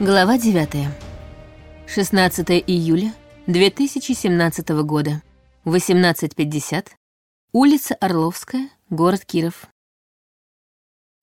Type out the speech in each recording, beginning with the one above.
Глава 9. 16 июля 2017 года. 18.50. Улица Орловская, город Киров.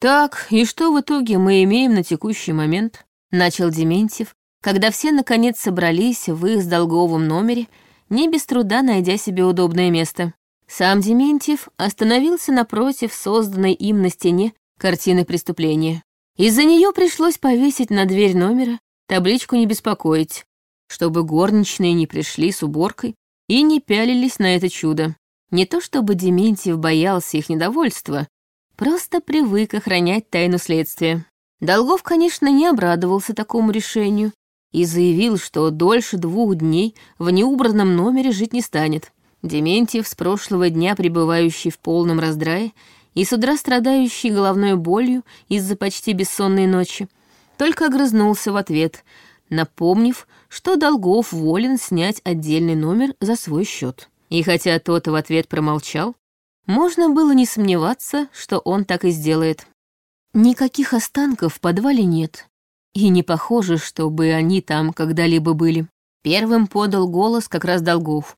«Так, и что в итоге мы имеем на текущий момент?» — начал Дементьев, когда все наконец собрались в их с долговом номере, не без труда найдя себе удобное место. Сам Дементьев остановился напротив созданной им на стене картины преступления. Из-за нее пришлось повесить на дверь номера табличку «Не беспокоить», чтобы горничные не пришли с уборкой и не пялились на это чудо. Не то чтобы Дементьев боялся их недовольства, просто привык охранять тайну следствия. Долгов, конечно, не обрадовался такому решению и заявил, что дольше двух дней в неубранном номере жить не станет. Дементьев, с прошлого дня пребывающий в полном раздрае, и с утра страдающий головной болью из-за почти бессонной ночи, только огрызнулся в ответ, напомнив, что Долгов волен снять отдельный номер за свой счет. И хотя тот в ответ промолчал, можно было не сомневаться, что он так и сделает. Никаких останков в подвале нет, и не похоже, чтобы они там когда-либо были. Первым подал голос как раз Долгов,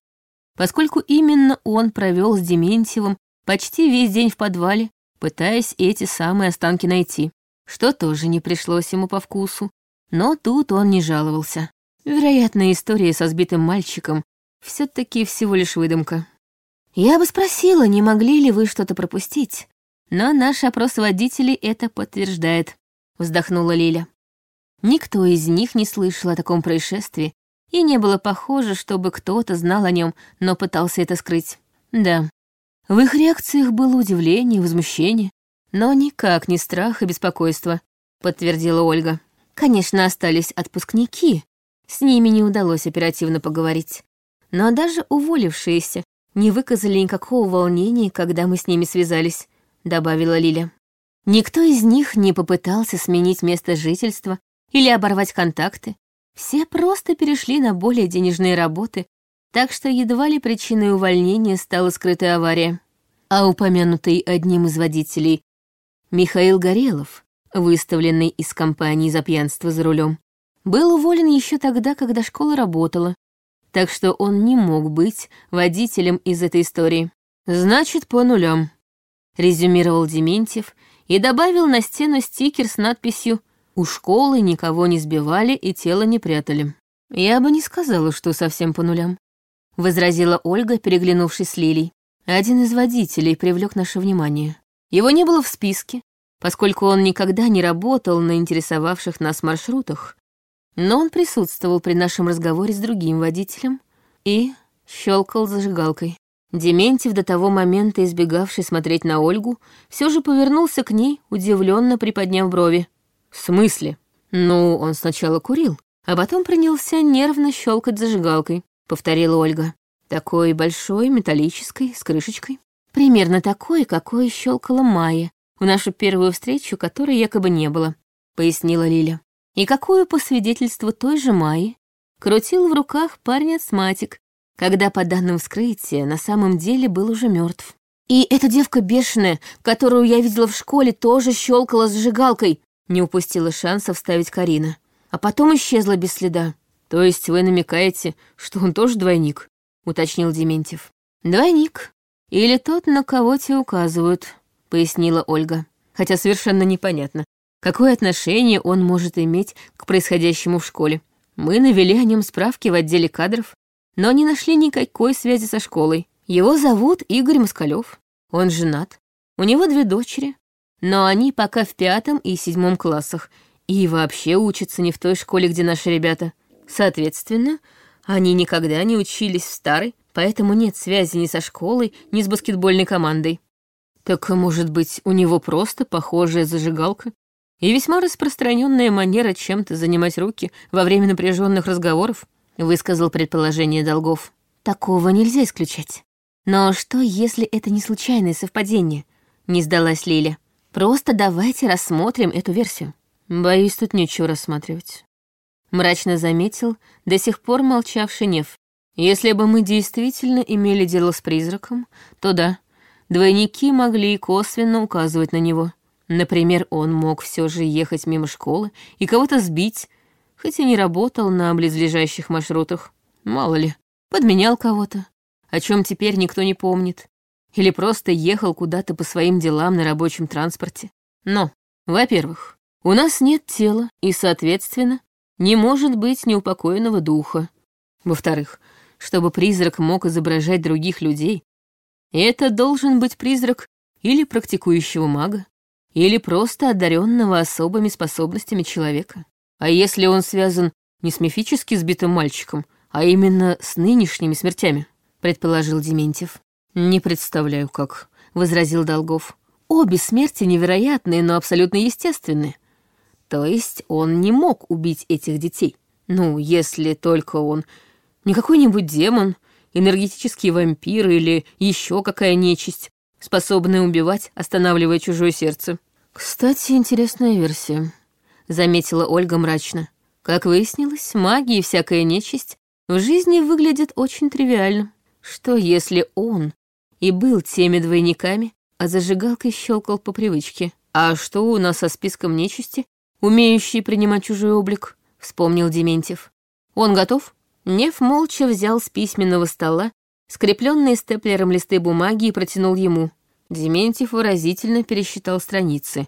поскольку именно он провел с Дементьевым почти весь день в подвале, пытаясь эти самые останки найти, что тоже не пришлось ему по вкусу. Но тут он не жаловался. Вероятно, история со сбитым мальчиком все таки всего лишь выдумка. Я бы спросила, не могли ли вы что-то пропустить, но наш опрос водителей это подтверждает, вздохнула Лиля. Никто из них не слышал о таком происшествии, и не было похоже, чтобы кто-то знал о нем, но пытался это скрыть. Да, в их реакциях было удивление и возмущение, но никак не страх и беспокойство, подтвердила Ольга. Конечно, остались отпускники, с ними не удалось оперативно поговорить. Но даже уволившиеся не выказали никакого волнения, когда мы с ними связались, добавила Лиля. Никто из них не попытался сменить место жительства или оборвать контакты. Все просто перешли на более денежные работы так что едва ли причиной увольнения стала скрытая авария. А упомянутый одним из водителей Михаил Горелов, выставленный из компании за пьянство за рулем, был уволен еще тогда, когда школа работала, так что он не мог быть водителем из этой истории. «Значит, по нулям», — резюмировал Дементьев и добавил на стену стикер с надписью «У школы никого не сбивали и тело не прятали». Я бы не сказала, что совсем по нулям возразила Ольга, переглянувшись с Лилей. Один из водителей привлек наше внимание. Его не было в списке, поскольку он никогда не работал на интересовавших нас маршрутах, но он присутствовал при нашем разговоре с другим водителем и щелкал зажигалкой. Дементьев, до того момента избегавший смотреть на Ольгу, все же повернулся к ней, удивленно приподняв брови. «В смысле?» «Ну, он сначала курил, а потом принялся нервно щелкать зажигалкой. — повторила Ольга. «Такой большой, металлической, с крышечкой. Примерно такой, какой щелкала Майя в нашу первую встречу, которой якобы не было», — пояснила Лиля. И какую, по свидетельству той же Майи, крутил в руках парень астматик, когда, по данным вскрытия, на самом деле был уже мертв. «И эта девка бешеная, которую я видела в школе, тоже щелкала зажигалкой», — не упустила шанса вставить Карина. А потом исчезла без следа. «То есть вы намекаете, что он тоже двойник?» — уточнил Дементьев. «Двойник. Или тот, на кого те указывают», — пояснила Ольга. Хотя совершенно непонятно, какое отношение он может иметь к происходящему в школе. Мы навели о нем справки в отделе кадров, но не нашли никакой связи со школой. Его зовут Игорь Москалев. Он женат. У него две дочери. Но они пока в пятом и седьмом классах и вообще учатся не в той школе, где наши ребята. Соответственно, они никогда не учились в старой, поэтому нет связи ни со школой, ни с баскетбольной командой. Так, может быть, у него просто похожая зажигалка и весьма распространенная манера чем-то занимать руки во время напряженных разговоров, высказал предположение Долгов. Такого нельзя исключать. Но что, если это не случайное совпадение? Не сдалась Лиля. Просто давайте рассмотрим эту версию. Боюсь, тут нечего рассматривать мрачно заметил до сих пор молчавший Нев. Если бы мы действительно имели дело с призраком, то да, двойники могли косвенно указывать на него. Например, он мог все же ехать мимо школы и кого-то сбить, хоть и не работал на близлежащих маршрутах. Мало ли, подменял кого-то, о чем теперь никто не помнит. Или просто ехал куда-то по своим делам на рабочем транспорте. Но, во-первых, у нас нет тела, и, соответственно, не может быть неупокоенного духа. Во-вторых, чтобы призрак мог изображать других людей, это должен быть призрак или практикующего мага, или просто одаренного особыми способностями человека. А если он связан не с мифически сбитым мальчиком, а именно с нынешними смертями, предположил Дементьев. Не представляю, как, возразил Долгов. Обе смерти невероятные, но абсолютно естественные. То есть он не мог убить этих детей. Ну, если только он не какой-нибудь демон, энергетический вампир или еще какая нечисть, способная убивать, останавливая чужое сердце. Кстати, интересная версия, заметила Ольга мрачно. Как выяснилось, магия и всякая нечисть в жизни выглядят очень тривиально. Что если он и был теми двойниками, а зажигалкой щелкал по привычке? А что у нас со списком нечисти, умеющей принимать чужой облик? Вспомнил Дементьев. Он готов? Нев молча взял с письменного стола скрепленные степлером листы бумаги и протянул ему. Дементьев выразительно пересчитал страницы.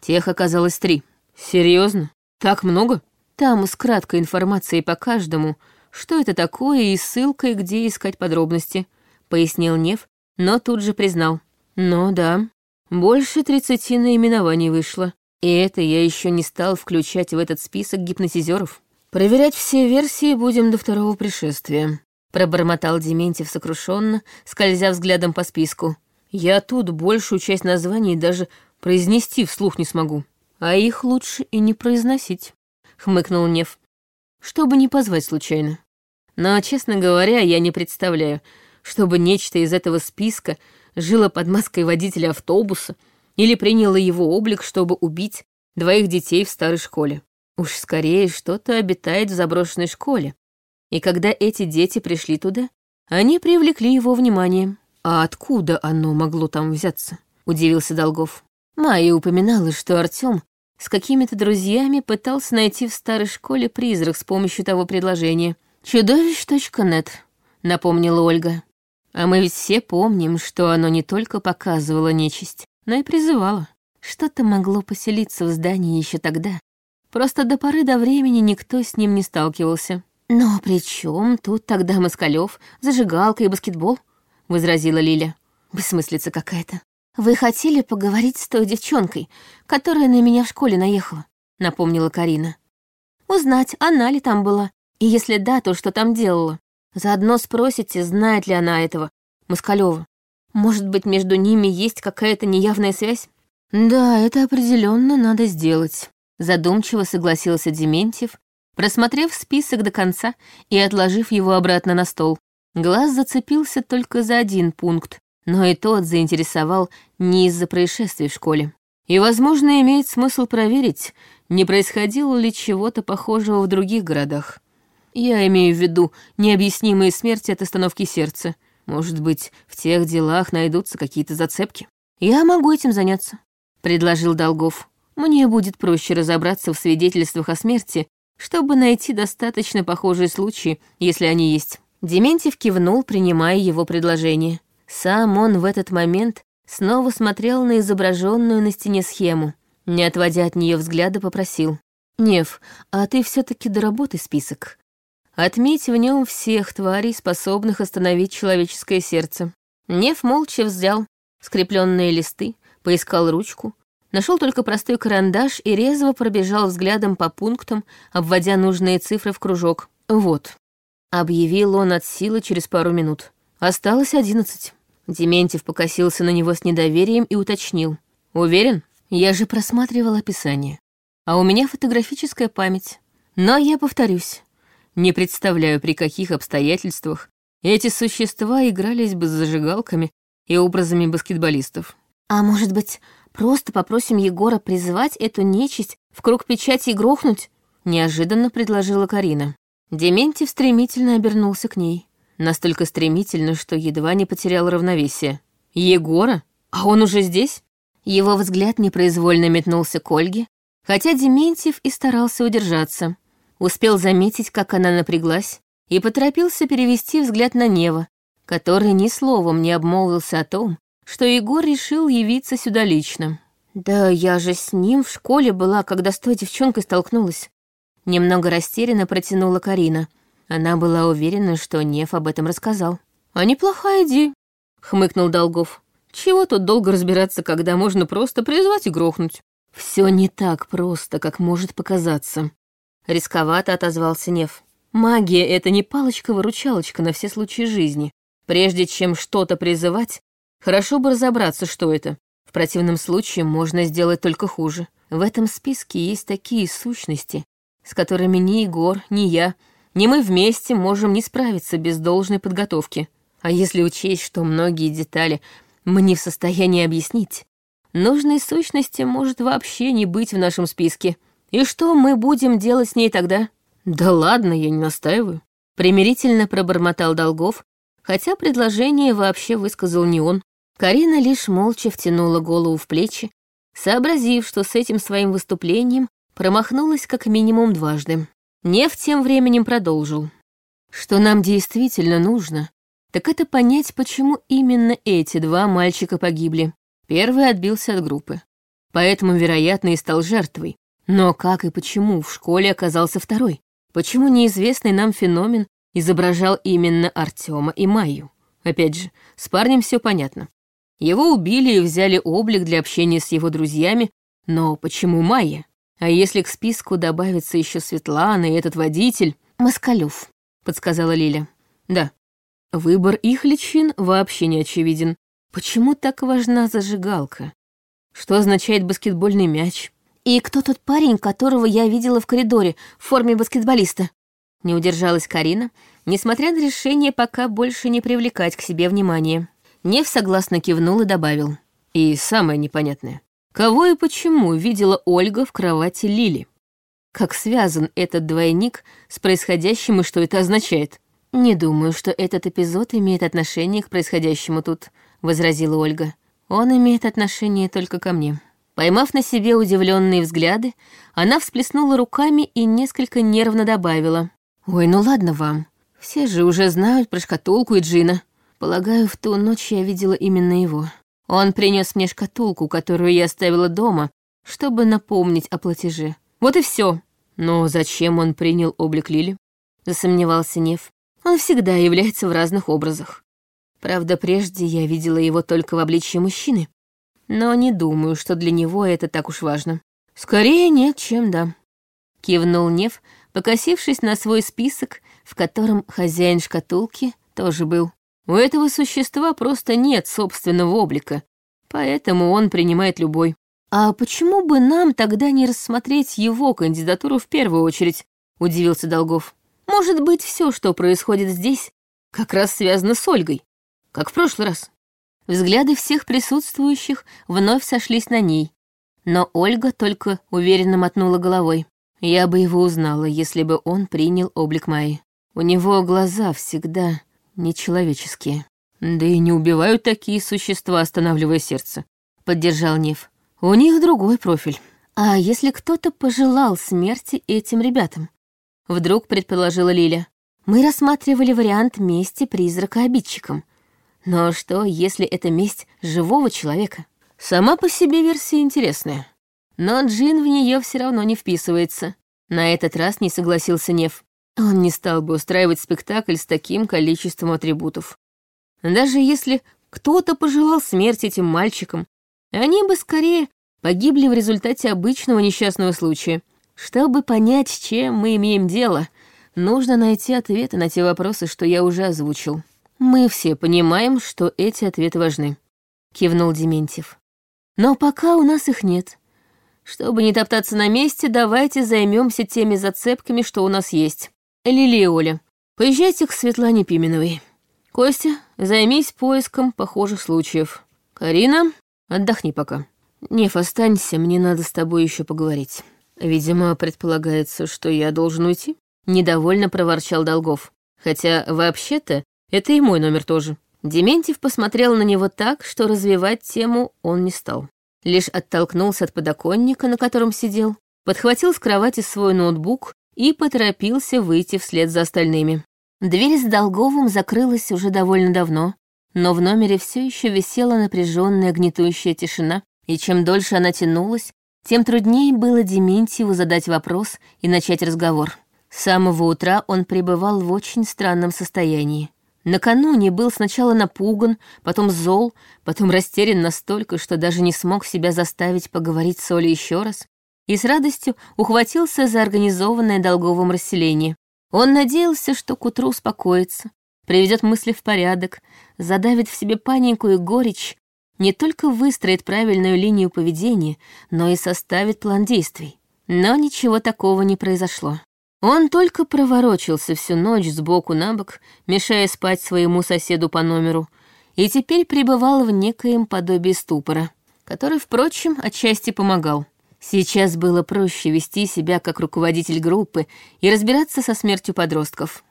Тех оказалось три. Серьезно? Так много? Там с краткой информацией по каждому, что это такое и ссылкой, где искать подробности, пояснил Нев, но тут же признал. Ну да, больше тридцати наименований вышло. И это я еще не стал включать в этот список гипнотизеров. «Проверять все версии будем до второго пришествия», — пробормотал Дементьев сокрушенно, скользя взглядом по списку. «Я тут большую часть названий даже произнести вслух не смогу. А их лучше и не произносить», — хмыкнул Нев, «чтобы не позвать случайно. Но, честно говоря, я не представляю, чтобы нечто из этого списка жило под маской водителя автобуса или приняло его облик, чтобы убить двоих детей в старой школе. Уж скорее что-то обитает в заброшенной школе. И когда эти дети пришли туда, они привлекли его внимание. А откуда оно могло там взяться? Удивился Долгов. Майя упоминала, что Артём с какими-то друзьями пытался найти в старой школе призрак с помощью того предложения. «Чудовищ.нет», — напомнила Ольга. А мы ведь все помним, что оно не только показывало нечисть, но и призывало. Что-то могло поселиться в здании еще тогда, Просто до поры до времени никто с ним не сталкивался. «Но при чем тут тогда Москалёв, зажигалка и баскетбол?» — возразила Лиля. «Бессмыслица какая-то. Вы хотели поговорить с той девчонкой, которая на меня в школе наехала?» — напомнила Карина. «Узнать, она ли там была, и если да, то что там делала. Заодно спросите, знает ли она этого, Москалёва. Может быть, между ними есть какая-то неявная связь?» «Да, это определенно надо сделать», Задумчиво согласился Дементьев, просмотрев список до конца и отложив его обратно на стол. Глаз зацепился только за один пункт, но и тот заинтересовал не из-за происшествий в школе. И, возможно, имеет смысл проверить, не происходило ли чего-то похожего в других городах. Я имею в виду необъяснимые смерти от остановки сердца. Может быть, в тех делах найдутся какие-то зацепки. Я могу этим заняться, предложил Долгов. Мне будет проще разобраться в свидетельствах о смерти, чтобы найти достаточно похожие случаи, если они есть. Дементьев кивнул, принимая его предложение. Сам он в этот момент снова смотрел на изображенную на стене схему. Не отводя от нее взгляда, попросил. «Нев, а ты все таки доработай список. Отметь в нем всех тварей, способных остановить человеческое сердце». Нев молча взял скрепленные листы, поискал ручку, Нашел только простой карандаш и резво пробежал взглядом по пунктам, обводя нужные цифры в кружок. «Вот», — объявил он от силы через пару минут. «Осталось одиннадцать». Дементьев покосился на него с недоверием и уточнил. «Уверен? Я же просматривал описание. А у меня фотографическая память. Но я повторюсь. Не представляю, при каких обстоятельствах эти существа игрались бы с зажигалками и образами баскетболистов. «А может быть, Просто попросим Егора призывать эту нечисть в круг печати и грохнуть?» — неожиданно предложила Карина. Дементьев стремительно обернулся к ней. Настолько стремительно, что едва не потерял равновесие. «Егора? А он уже здесь?» Его взгляд непроизвольно метнулся к Ольге, хотя Дементьев и старался удержаться. Успел заметить, как она напряглась, и поторопился перевести взгляд на Нева, который ни словом не обмолвился о том, что Егор решил явиться сюда лично. «Да я же с ним в школе была, когда с той девчонкой столкнулась». Немного растерянно протянула Карина. Она была уверена, что Нев об этом рассказал. «А неплохая идея», — хмыкнул Долгов. «Чего тут долго разбираться, когда можно просто призвать и грохнуть?» «Все не так просто, как может показаться», — рисковато отозвался Нев. «Магия — это не палочка-выручалочка на все случаи жизни. Прежде чем что-то призывать, хорошо бы разобраться, что это. В противном случае можно сделать только хуже. В этом списке есть такие сущности, с которыми ни Егор, ни я, ни мы вместе можем не справиться без должной подготовки. А если учесть, что многие детали мы не в состоянии объяснить, нужной сущности может вообще не быть в нашем списке. И что мы будем делать с ней тогда? Да ладно, я не настаиваю. Примирительно пробормотал Долгов, хотя предложение вообще высказал не он. Карина лишь молча втянула голову в плечи, сообразив, что с этим своим выступлением промахнулась как минимум дважды. Неф тем временем продолжил. Что нам действительно нужно, так это понять, почему именно эти два мальчика погибли. Первый отбился от группы, поэтому, вероятно, и стал жертвой. Но как и почему в школе оказался второй? Почему неизвестный нам феномен изображал именно Артема и Майю. Опять же, с парнем все понятно. Его убили и взяли облик для общения с его друзьями, но почему Майя? А если к списку добавится еще Светлана и этот водитель? Москалев, подсказала Лиля. Да. Выбор их личин вообще не очевиден. Почему так важна зажигалка? Что означает баскетбольный мяч? И кто тот парень, которого я видела в коридоре в форме баскетболиста? Не удержалась Карина, несмотря на решение пока больше не привлекать к себе внимание. Нев согласно кивнул и добавил. И самое непонятное. Кого и почему видела Ольга в кровати Лили? Как связан этот двойник с происходящим и что это означает? «Не думаю, что этот эпизод имеет отношение к происходящему тут», — возразила Ольга. «Он имеет отношение только ко мне». Поймав на себе удивленные взгляды, она всплеснула руками и несколько нервно добавила. «Ой, ну ладно вам. Все же уже знают про шкатулку и Джина. Полагаю, в ту ночь я видела именно его. Он принес мне шкатулку, которую я оставила дома, чтобы напомнить о платеже. Вот и все. Но зачем он принял облик Лили? Засомневался Нев. Он всегда является в разных образах. Правда, прежде я видела его только в обличье мужчины. Но не думаю, что для него это так уж важно. Скорее нет, чем да. Кивнул Нев, покосившись на свой список, в котором хозяин шкатулки тоже был. У этого существа просто нет собственного облика, поэтому он принимает любой. А почему бы нам тогда не рассмотреть его кандидатуру в первую очередь? Удивился Долгов. Может быть, все, что происходит здесь, как раз связано с Ольгой, как в прошлый раз. Взгляды всех присутствующих вновь сошлись на ней, но Ольга только уверенно мотнула головой. Я бы его узнала, если бы он принял облик Майи. У него глаза всегда нечеловеческие. Да и не убивают такие существа, останавливая сердце. Поддержал Нев. У них другой профиль. А если кто-то пожелал смерти этим ребятам? Вдруг предположила Лиля. Мы рассматривали вариант мести призрака обидчикам. Но что, если это месть живого человека? Сама по себе версия интересная. Но Джин в нее все равно не вписывается. На этот раз не согласился Нев. Он не стал бы устраивать спектакль с таким количеством атрибутов. Даже если кто-то пожелал смерти этим мальчикам, они бы скорее погибли в результате обычного несчастного случая. Чтобы понять, с чем мы имеем дело, нужно найти ответы на те вопросы, что я уже озвучил. Мы все понимаем, что эти ответы важны, кивнул Дементьев. Но пока у нас их нет. Чтобы не топтаться на месте, давайте займемся теми зацепками, что у нас есть. Лили и Оля, поезжайте к Светлане Пименовой. Костя, займись поиском похожих случаев. Карина, отдохни пока. Неф, останься, мне надо с тобой еще поговорить. Видимо, предполагается, что я должен уйти. Недовольно проворчал Долгов. Хотя, вообще-то, это и мой номер тоже. Дементьев посмотрел на него так, что развивать тему он не стал лишь оттолкнулся от подоконника, на котором сидел, подхватил с кровати свой ноутбук и поторопился выйти вслед за остальными. Дверь с Долговым закрылась уже довольно давно, но в номере все еще висела напряженная гнетущая тишина, и чем дольше она тянулась, тем труднее было Дементьеву задать вопрос и начать разговор. С самого утра он пребывал в очень странном состоянии. Накануне был сначала напуган, потом зол, потом растерян настолько, что даже не смог себя заставить поговорить с Олей еще раз, и с радостью ухватился за организованное долговым расселение. Он надеялся, что к утру успокоится, приведет мысли в порядок, задавит в себе панику и горечь, не только выстроит правильную линию поведения, но и составит план действий. Но ничего такого не произошло. Он только проворочился всю ночь сбоку на бок, мешая спать своему соседу по номеру, и теперь пребывал в некоем подобии ступора, который, впрочем, отчасти помогал. Сейчас было проще вести себя как руководитель группы и разбираться со смертью подростков.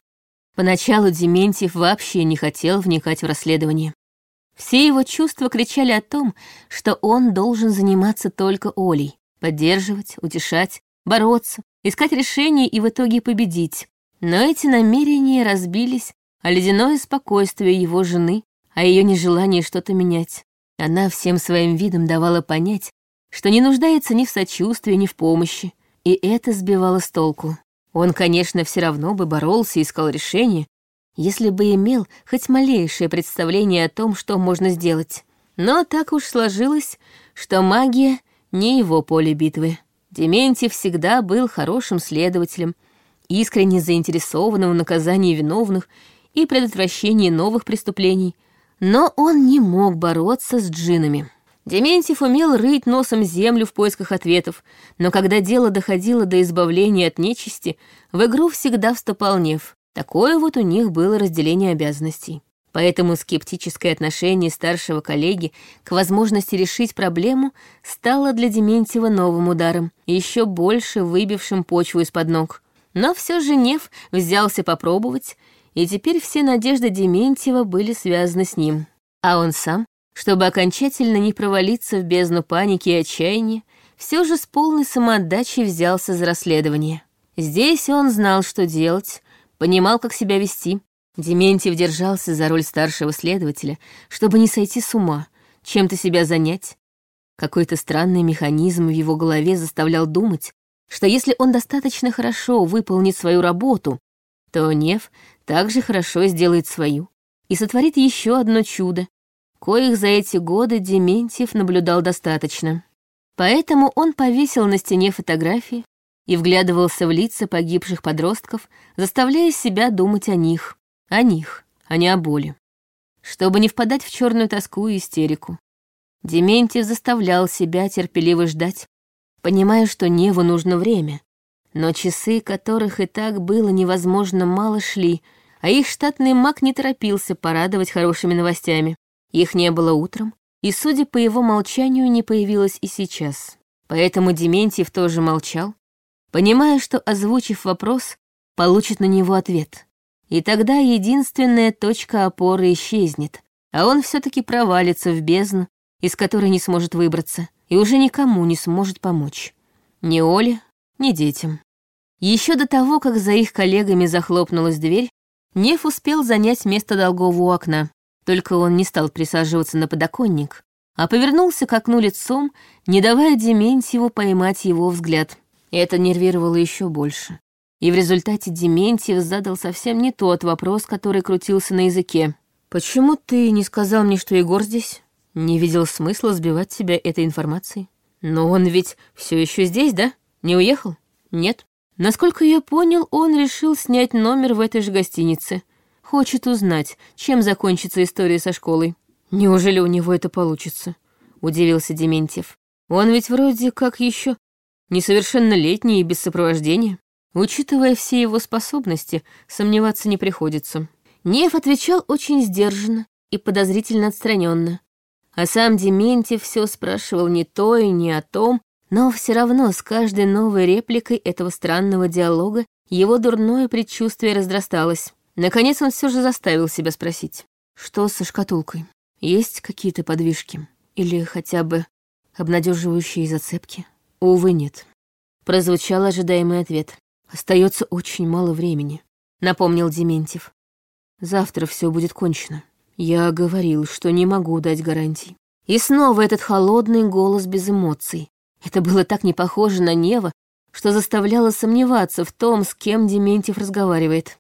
Поначалу Дементьев вообще не хотел вникать в расследование. Все его чувства кричали о том, что он должен заниматься только Олей, поддерживать, утешать, бороться, искать решение и в итоге победить. Но эти намерения разбились о ледяное спокойствие его жены, о ее нежелании что-то менять. Она всем своим видом давала понять, что не нуждается ни в сочувствии, ни в помощи, и это сбивало с толку. Он, конечно, все равно бы боролся и искал решение, если бы имел хоть малейшее представление о том, что можно сделать. Но так уж сложилось, что магия — не его поле битвы. Дементьев всегда был хорошим следователем, искренне заинтересованным в наказании виновных и предотвращении новых преступлений, но он не мог бороться с джинами. Дементьев умел рыть носом землю в поисках ответов, но когда дело доходило до избавления от нечисти, в игру всегда вступал Нев. Такое вот у них было разделение обязанностей. Поэтому скептическое отношение старшего коллеги к возможности решить проблему стало для Дементьева новым ударом, еще больше выбившим почву из-под ног. Но все же Нев взялся попробовать, и теперь все надежды Дементьева были связаны с ним. А он сам, чтобы окончательно не провалиться в бездну паники и отчаяния, все же с полной самоотдачей взялся за расследование. Здесь он знал, что делать, понимал, как себя вести, Дементьев держался за роль старшего следователя, чтобы не сойти с ума, чем-то себя занять. Какой-то странный механизм в его голове заставлял думать, что если он достаточно хорошо выполнит свою работу, то Нев также хорошо сделает свою и сотворит еще одно чудо, коих за эти годы Дементьев наблюдал достаточно. Поэтому он повесил на стене фотографии и вглядывался в лица погибших подростков, заставляя себя думать о них. О них, а не о боли. Чтобы не впадать в черную тоску и истерику. Дементьев заставлял себя терпеливо ждать, понимая, что Неву нужно время. Но часы, которых и так было невозможно мало, шли, а их штатный маг не торопился порадовать хорошими новостями. Их не было утром, и, судя по его молчанию, не появилось и сейчас. Поэтому Дементьев тоже молчал, понимая, что, озвучив вопрос, получит на него ответ. И тогда единственная точка опоры исчезнет, а он все-таки провалится в бездну, из которой не сможет выбраться, и уже никому не сможет помочь. Ни Оле, ни детям. Еще до того, как за их коллегами захлопнулась дверь, Неф успел занять место долгого у окна. Только он не стал присаживаться на подоконник, а повернулся к окну лицом, не давая Дементьеву поймать его взгляд. Это нервировало еще больше и в результате Дементьев задал совсем не тот вопрос, который крутился на языке. «Почему ты не сказал мне, что Егор здесь?» Не видел смысла сбивать себя этой информацией. «Но он ведь все еще здесь, да? Не уехал?» «Нет». Насколько я понял, он решил снять номер в этой же гостинице. Хочет узнать, чем закончится история со школой. Неужели у него это получится? Удивился Дементьев. Он ведь вроде как еще несовершеннолетний и без сопровождения. Учитывая все его способности, сомневаться не приходится. Нев отвечал очень сдержанно и подозрительно отстраненно. А сам Дементьев все спрашивал не то и не о том, но все равно с каждой новой репликой этого странного диалога его дурное предчувствие раздрасталось. Наконец он все же заставил себя спросить. Что со шкатулкой? Есть какие-то подвижки? Или хотя бы обнадеживающие зацепки? Увы, нет. Прозвучал ожидаемый ответ. Остается очень мало времени, напомнил Дементьев. Завтра все будет кончено. Я говорил, что не могу дать гарантий. И снова этот холодный голос без эмоций. Это было так не похоже на Нева, что заставляло сомневаться в том, с кем Дементьев разговаривает.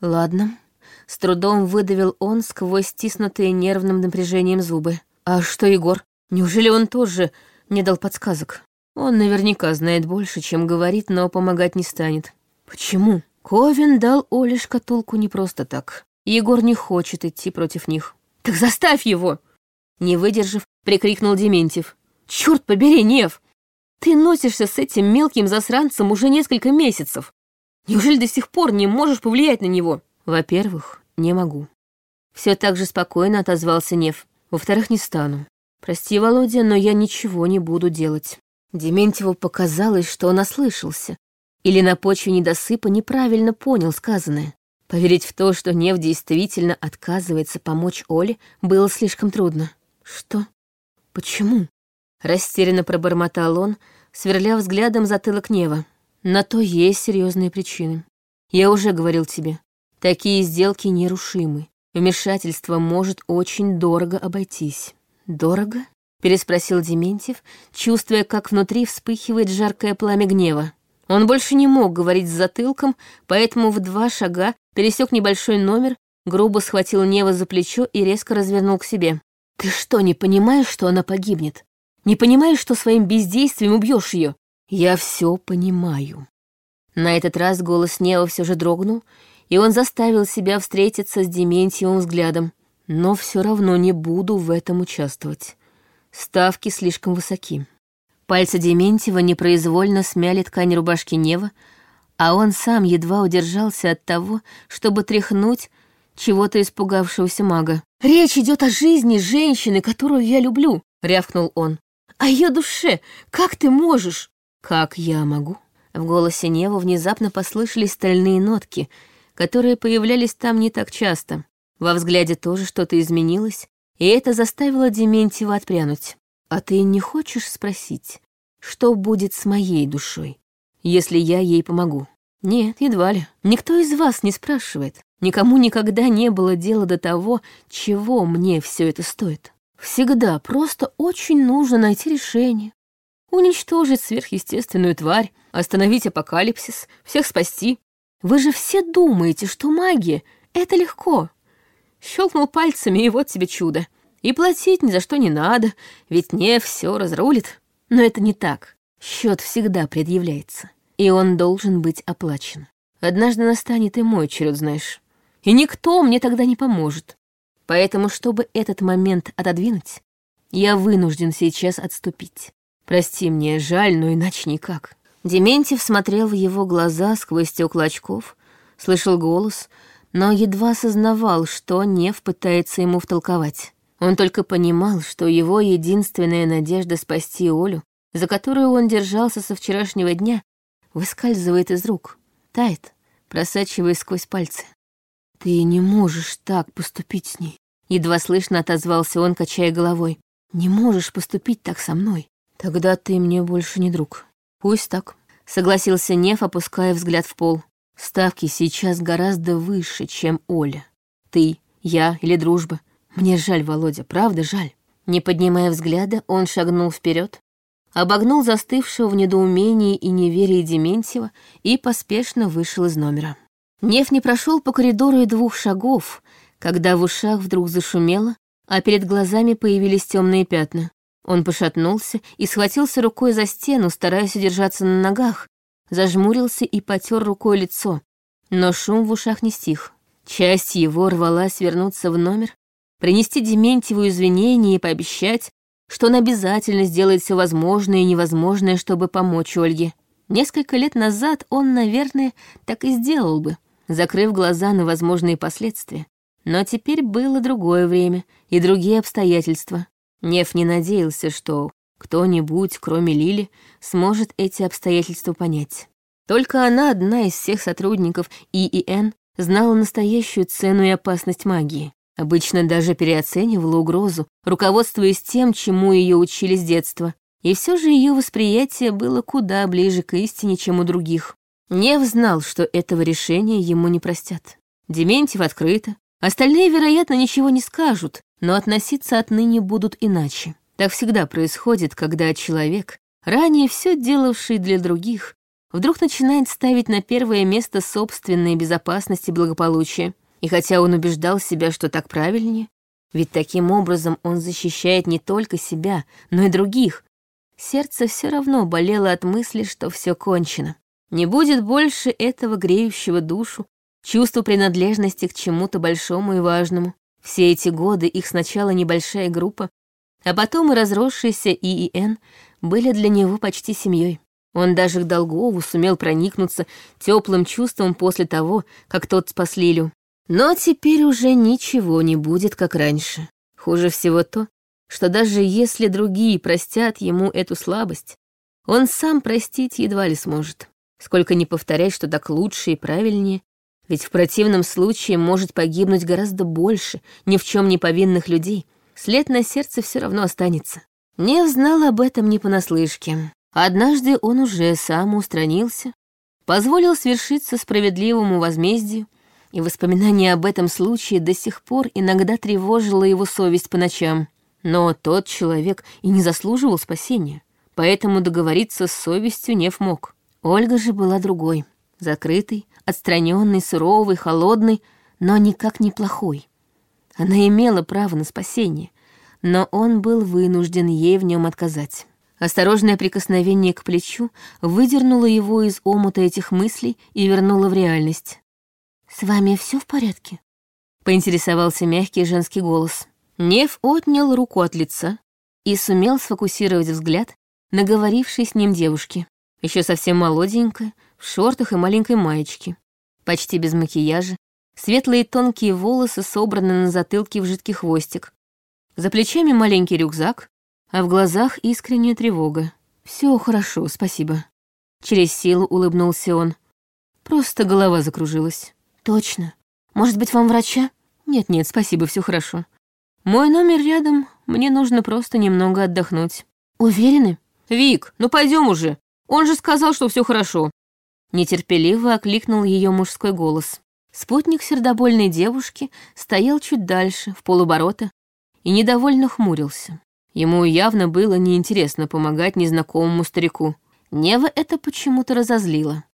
Ладно, с трудом выдавил он сквозь стиснутые нервным напряжением зубы. А что Егор? Неужели он тоже не дал подсказок? Он наверняка знает больше, чем говорит, но помогать не станет. Почему? Ковин дал Оле шкатулку не просто так. Егор не хочет идти против них. «Так заставь его!» Не выдержав, прикрикнул Дементьев. «Черт побери, Нев! Ты носишься с этим мелким засранцем уже несколько месяцев. Неужели до сих пор не можешь повлиять на него?» «Во-первых, не могу». Все так же спокойно отозвался Нев. «Во-вторых, не стану. Прости, Володя, но я ничего не буду делать». Дементьеву показалось, что он ослышался. Или на почве недосыпа неправильно понял сказанное. Поверить в то, что Нев действительно отказывается помочь Оле, было слишком трудно. «Что? Почему?» Растерянно пробормотал он, сверля взглядом затылок Нева. «На то есть серьезные причины. Я уже говорил тебе, такие сделки нерушимы. Вмешательство может очень дорого обойтись». «Дорого?» — переспросил Дементьев, чувствуя, как внутри вспыхивает жаркое пламя гнева. Он больше не мог говорить с затылком, поэтому в два шага пересек небольшой номер, грубо схватил Нева за плечо и резко развернул к себе. «Ты что, не понимаешь, что она погибнет? Не понимаешь, что своим бездействием убьешь ее? Я все понимаю». На этот раз голос Нева все же дрогнул, и он заставил себя встретиться с Дементьевым взглядом. Но все равно не буду в этом участвовать. Ставки слишком высоки. Пальцы Дементьева непроизвольно смяли ткань рубашки Нева, а он сам едва удержался от того, чтобы тряхнуть чего-то испугавшегося мага. «Речь идет о жизни женщины, которую я люблю», — рявкнул он. «О ее душе! Как ты можешь?» «Как я могу?» В голосе Нева внезапно послышались стальные нотки, которые появлялись там не так часто. Во взгляде тоже что-то изменилось, и это заставило Дементьева отпрянуть. «А ты не хочешь спросить, что будет с моей душой, если я ей помогу?» «Нет, едва ли. Никто из вас не спрашивает. Никому никогда не было дела до того, чего мне все это стоит. Всегда просто очень нужно найти решение. Уничтожить сверхъестественную тварь, остановить апокалипсис, всех спасти. Вы же все думаете, что магия — это легко. Щелкнул пальцами, и вот тебе чудо. И платить ни за что не надо, ведь не все разрулит. Но это не так. Счет всегда предъявляется, и он должен быть оплачен. Однажды настанет и мой черед, знаешь. И никто мне тогда не поможет. Поэтому, чтобы этот момент отодвинуть, я вынужден сейчас отступить. Прости мне, жаль, но иначе никак. Дементьев смотрел в его глаза сквозь стекла очков, слышал голос, но едва осознавал, что Нев пытается ему втолковать. Он только понимал, что его единственная надежда спасти Олю, за которую он держался со вчерашнего дня, выскальзывает из рук, тает, просачиваясь сквозь пальцы. «Ты не можешь так поступить с ней», — едва слышно отозвался он, качая головой. «Не можешь поступить так со мной. Тогда ты мне больше не друг. Пусть так», — согласился Нев, опуская взгляд в пол. «Ставки сейчас гораздо выше, чем Оля. Ты, я или дружба — мне жаль, Володя, правда жаль. Не поднимая взгляда, он шагнул вперед, обогнул застывшего в недоумении и неверии Дементьева и поспешно вышел из номера. Нев не прошел по коридору и двух шагов, когда в ушах вдруг зашумело, а перед глазами появились темные пятна. Он пошатнулся и схватился рукой за стену, стараясь удержаться на ногах, зажмурился и потер рукой лицо. Но шум в ушах не стих. Часть его рвалась вернуться в номер, принести Дементьеву извинения и пообещать, что он обязательно сделает все возможное и невозможное, чтобы помочь Ольге. Несколько лет назад он, наверное, так и сделал бы, закрыв глаза на возможные последствия. Но теперь было другое время и другие обстоятельства. Нев не надеялся, что кто-нибудь, кроме Лили, сможет эти обстоятельства понять. Только она, одна из всех сотрудников ИИН, знала настоящую цену и опасность магии. Обычно даже переоценивала угрозу, руководствуясь тем, чему ее учили с детства. И все же ее восприятие было куда ближе к истине, чем у других. Нев знал, что этого решения ему не простят. Дементьев открыто, остальные, вероятно, ничего не скажут, но относиться отныне будут иначе. Так всегда происходит, когда человек, ранее все делавший для других, вдруг начинает ставить на первое место собственные безопасность и благополучие. И хотя он убеждал себя, что так правильнее, ведь таким образом он защищает не только себя, но и других, сердце все равно болело от мысли, что все кончено. Не будет больше этого греющего душу, чувства принадлежности к чему-то большому и важному. Все эти годы их сначала небольшая группа, а потом и разросшийся ИИН были для него почти семьей. Он даже к Долгову сумел проникнуться теплым чувством после того, как тот спас Лилю. Но теперь уже ничего не будет, как раньше. Хуже всего то, что даже если другие простят ему эту слабость, он сам простить едва ли сможет. Сколько ни повторять, что так лучше и правильнее, ведь в противном случае может погибнуть гораздо больше ни в чем не повинных людей. След на сердце все равно останется. Не знал об этом не понаслышке. Однажды он уже сам устранился, позволил свершиться справедливому возмездию, и воспоминание об этом случае до сих пор иногда тревожило его совесть по ночам. Но тот человек и не заслуживал спасения, поэтому договориться с совестью не мог. Ольга же была другой, закрытой, отстраненной, суровой, холодной, но никак не плохой. Она имела право на спасение, но он был вынужден ей в нем отказать. Осторожное прикосновение к плечу выдернуло его из омута этих мыслей и вернуло в реальность. «С вами все в порядке?» — поинтересовался мягкий женский голос. Нев отнял руку от лица и сумел сфокусировать взгляд на говорившей с ним девушке. Еще совсем молоденькая, в шортах и маленькой маечке. Почти без макияжа. Светлые тонкие волосы собраны на затылке в жидкий хвостик. За плечами маленький рюкзак, а в глазах искренняя тревога. Все хорошо, спасибо. Через силу улыбнулся он. Просто голова закружилась. Точно. Может быть, вам врача? Нет-нет, спасибо, все хорошо. Мой номер рядом, мне нужно просто немного отдохнуть. Уверены? Вик, ну пойдем уже. Он же сказал, что все хорошо. Нетерпеливо окликнул ее мужской голос. Спутник сердобольной девушки стоял чуть дальше, в полуборота, и недовольно хмурился. Ему явно было неинтересно помогать незнакомому старику. Нева это почему-то разозлило.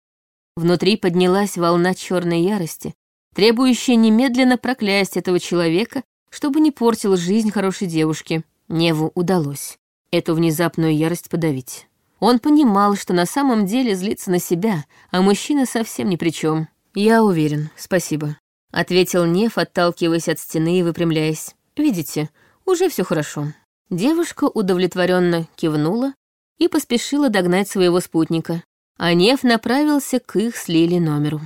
Внутри поднялась волна черной ярости, требующая немедленно проклясть этого человека, чтобы не портил жизнь хорошей девушки. Неву удалось эту внезапную ярость подавить. Он понимал, что на самом деле злится на себя, а мужчина совсем ни при чем. «Я уверен, спасибо», — ответил Нев, отталкиваясь от стены и выпрямляясь. «Видите, уже все хорошо». Девушка удовлетворенно кивнула и поспешила догнать своего спутника, а Нев направился к их с Лили номеру.